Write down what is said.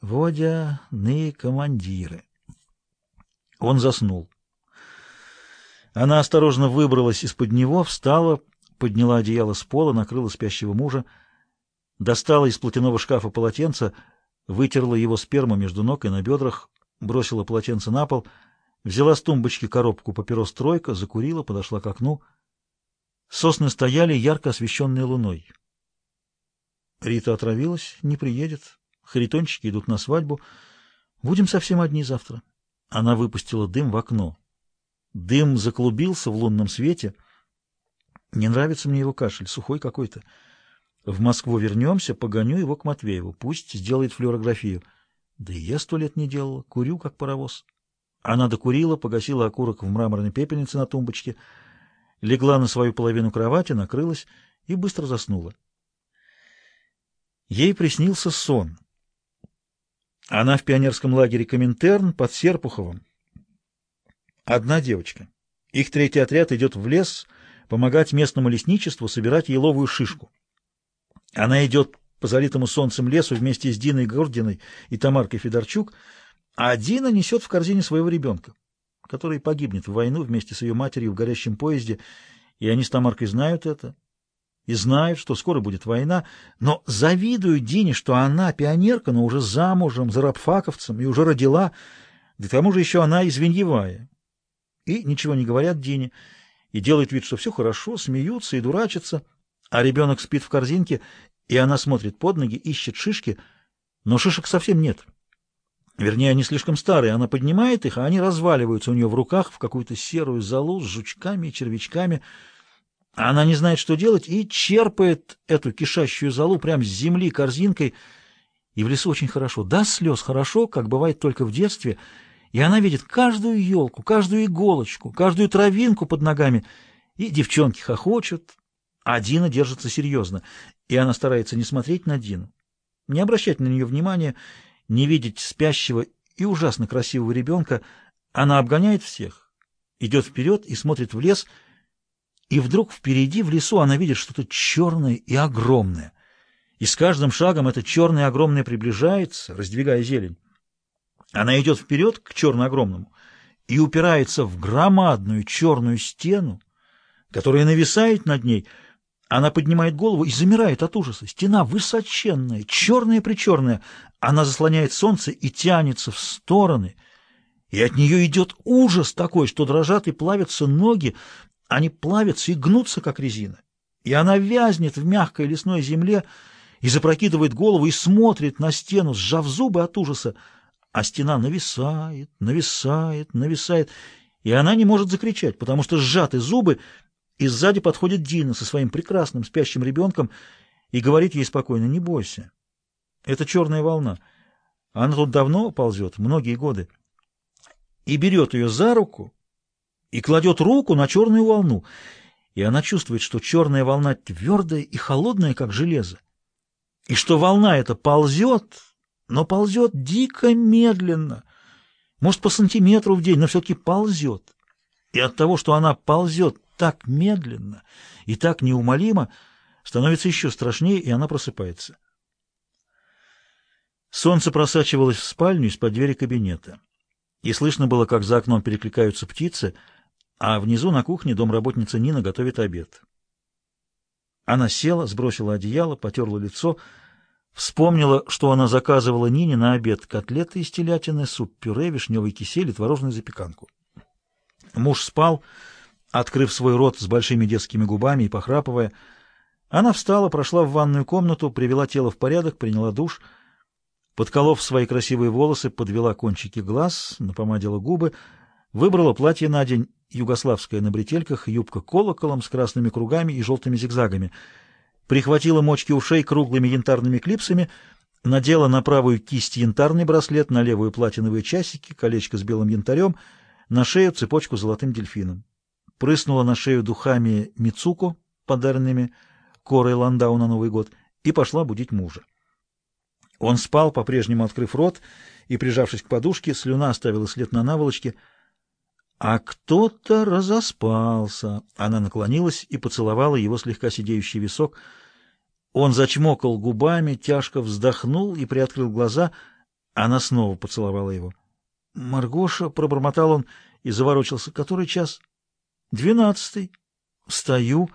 Водяные командиры. Он заснул. Она осторожно выбралась из-под него, встала, подняла одеяло с пола, накрыла спящего мужа, достала из платяного шкафа полотенце, вытерла его сперму между ног и на бедрах, бросила полотенце на пол, взяла с тумбочки коробку папирос «Тройка», закурила, подошла к окну. Сосны стояли, ярко освещенные луной. Рита отравилась, не приедет. Харитончики идут на свадьбу. Будем совсем одни завтра. Она выпустила дым в окно. Дым заклубился в лунном свете. Не нравится мне его кашель, сухой какой-то. В Москву вернемся, погоню его к Матвееву. Пусть сделает флюорографию. Да и я сто лет не делала. Курю, как паровоз. Она докурила, погасила окурок в мраморной пепельнице на тумбочке, легла на свою половину кровати, накрылась и быстро заснула. Ей приснился сон. Она в пионерском лагере Коминтерн под Серпуховым. Одна девочка. Их третий отряд идет в лес помогать местному лесничеству собирать еловую шишку. Она идет по залитому солнцем лесу вместе с Диной Гординой и Тамаркой Федорчук, а Дина несет в корзине своего ребенка, который погибнет в войну вместе с ее матерью в горящем поезде, и они с Тамаркой знают это и знают, что скоро будет война, но завидуют Дине, что она пионерка, но уже замужем за рабфаковцем и уже родила, да к тому же еще она извиньевая. И ничего не говорят Дине, и делают вид, что все хорошо, смеются и дурачатся, а ребенок спит в корзинке, и она смотрит под ноги, ищет шишки, но шишек совсем нет. Вернее, они слишком старые, она поднимает их, а они разваливаются у нее в руках в какую-то серую золу с жучками и червячками — она не знает, что делать, и черпает эту кишащую золу прямо с земли корзинкой. И в лесу очень хорошо. Да, слез хорошо, как бывает только в детстве. И она видит каждую елку, каждую иголочку, каждую травинку под ногами. И девчонки хохочут, а Дина держится серьезно. И она старается не смотреть на Дину, не обращать на нее внимания, не видеть спящего и ужасно красивого ребенка. Она обгоняет всех, идет вперед и смотрит в лес — и вдруг впереди в лесу она видит что-то черное и огромное. И с каждым шагом это черное и огромное приближается, раздвигая зелень. Она идет вперед к черно-огромному и упирается в громадную черную стену, которая нависает над ней. Она поднимает голову и замирает от ужаса. Стена высоченная, черная-причерная. Она заслоняет солнце и тянется в стороны. И от нее идет ужас такой, что дрожат и плавятся ноги, они плавятся и гнутся, как резина. И она вязнет в мягкой лесной земле и запрокидывает голову и смотрит на стену, сжав зубы от ужаса. А стена нависает, нависает, нависает, и она не может закричать, потому что сжаты зубы, и сзади подходит Дина со своим прекрасным спящим ребенком и говорит ей спокойно, не бойся. Это черная волна. Она тут давно ползет, многие годы. И берет ее за руку, и кладет руку на черную волну, и она чувствует, что черная волна твердая и холодная, как железо, и что волна эта ползет, но ползет дико медленно, может, по сантиметру в день, но все-таки ползет. И от того, что она ползет так медленно и так неумолимо, становится еще страшнее, и она просыпается. Солнце просачивалось в спальню из-под двери кабинета, и слышно было, как за окном перекликаются птицы — а внизу на кухне домработница Нина готовит обед. Она села, сбросила одеяло, потерла лицо, вспомнила, что она заказывала Нине на обед котлеты из телятины, суп-пюре, вишневый кисель и творожную запеканку. Муж спал, открыв свой рот с большими детскими губами и похрапывая. Она встала, прошла в ванную комнату, привела тело в порядок, приняла душ, подколов свои красивые волосы, подвела кончики глаз, напомадила губы, выбрала платье на день югославская на бретельках, юбка колоколом с красными кругами и желтыми зигзагами. Прихватила мочки ушей круглыми янтарными клипсами, надела на правую кисть янтарный браслет, на левую платиновые часики, колечко с белым янтарем, на шею цепочку с золотым дельфином. Прыснула на шею духами Мицуко, подаренными Корой Ландау на Новый год, и пошла будить мужа. Он спал, по-прежнему открыв рот, и, прижавшись к подушке, слюна оставила след на наволочке — а кто-то разоспался. Она наклонилась и поцеловала его слегка сидеющий висок. Он зачмокал губами, тяжко вздохнул и приоткрыл глаза, Она снова поцеловала его. «Маргоша», — пробормотал он и заворочился. «Который час?» «Двенадцатый». «Встаю».